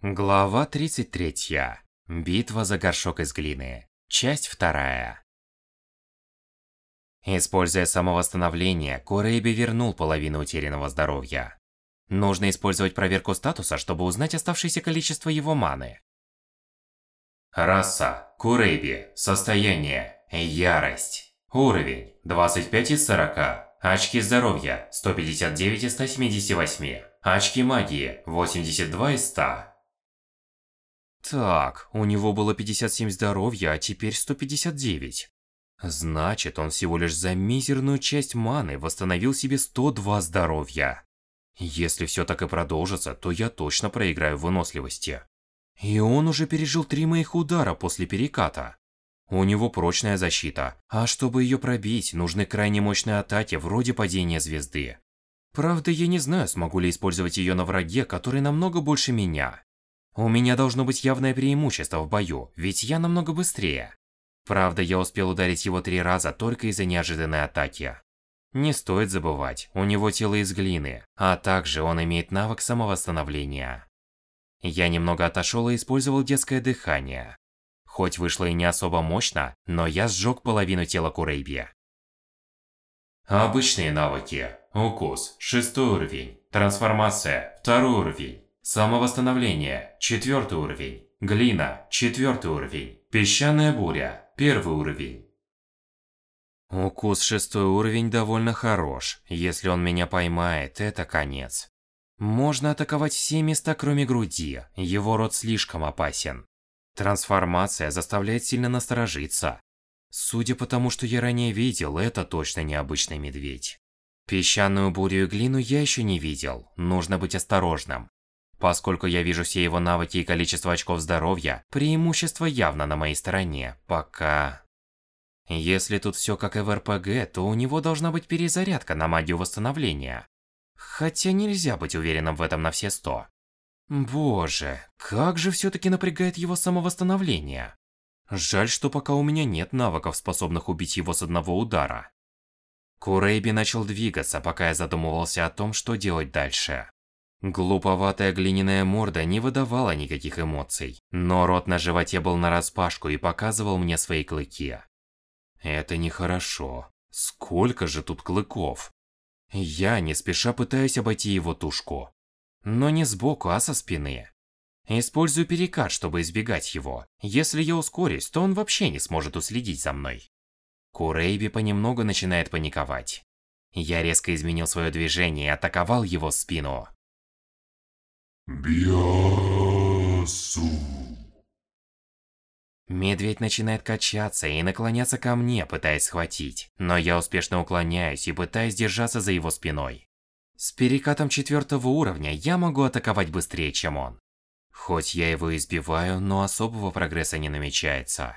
Глава 33. Битва за горшок из глины. Часть 2. Используя самовосстановление, Курейби вернул половину утерянного здоровья. Нужно использовать проверку статуса, чтобы узнать оставшееся количество его маны. Раса. Курейби. Состояние. Ярость. Уровень. 25 из 40. Очки здоровья. 159 из 178. Очки магии. 82 из 100. Так, у него было 57 здоровья, а теперь 159. Значит, он всего лишь за мизерную часть маны восстановил себе 102 здоровья. Если все так и продолжится, то я точно проиграю в выносливости. И он уже пережил три моих удара после переката. У него прочная защита, а чтобы ее пробить, нужны крайне мощные атаки вроде падения звезды. Правда, я не знаю, смогу ли использовать ее на враге, который намного больше меня. У меня должно быть явное преимущество в бою, ведь я намного быстрее. Правда, я успел ударить его три раза только из-за неожиданной атаки. Не стоит забывать, у него тело из глины, а также он имеет навык самовосстановления. Я немного отошел и использовал детское дыхание. Хоть вышло и не особо мощно, но я сжег половину тела Курейби. Обычные навыки. Укус – шестой уровень. Трансформация – второй уровень. Самовосстановление – четвертый уровень. Глина – четвертый уровень. Песчаная буря – первый уровень. Укус шестой уровень довольно хорош. Если он меня поймает, это конец. Можно атаковать все места, кроме груди. Его рот слишком опасен. Трансформация заставляет сильно насторожиться. Судя по тому, что я ранее видел, это точно необычный медведь. Песчаную бурю и глину я еще не видел. Нужно быть осторожным. Поскольку я вижу все его навыки и количество очков здоровья, преимущество явно на моей стороне, пока... Если тут все как и в РПГ, то у него должна быть перезарядка на магию восстановления. Хотя нельзя быть уверенным в этом на все сто. Боже, как же все-таки напрягает его самовосстановление. Жаль, что пока у меня нет навыков, способных убить его с одного удара. Курейби начал двигаться, пока я задумывался о том, что делать дальше. Глуповатая глиняная морда не выдавала никаких эмоций, но рот на животе был нараспашку и показывал мне свои клыки. Это нехорошо. Сколько же тут клыков? Я не спеша пытаюсь обойти его тушку. Но не сбоку, а со спины. Использую перекат, чтобы избегать его. Если я ускорюсь, то он вообще не сможет уследить за мной. Курейби понемногу начинает паниковать. Я резко изменил свое движение и атаковал его спину. Бьясу. Медведь начинает качаться и наклоняться ко мне, пытаясь схватить, но я успешно уклоняюсь и пытаюсь держаться за его спиной. С перекатом четвертого уровня я могу атаковать быстрее, чем он. Хоть я его избиваю, но особого прогресса не намечается.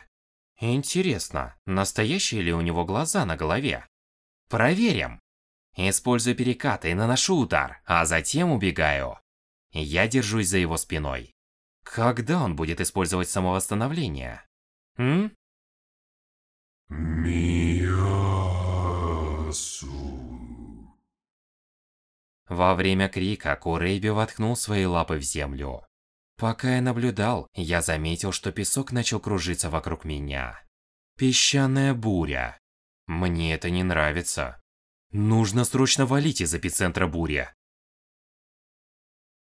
Интересно, настоящие ли у него глаза на голове? Проверим! Использую перекат и наношу удар, а затем убегаю. Я держусь за его спиной. Когда он будет использовать самовосстановление? М? Миясу. Во время крика Курейби воткнул свои лапы в землю. Пока я наблюдал, я заметил, что песок начал кружиться вокруг меня. Песчаная буря. Мне это не нравится. Нужно срочно валить из эпицентра бури.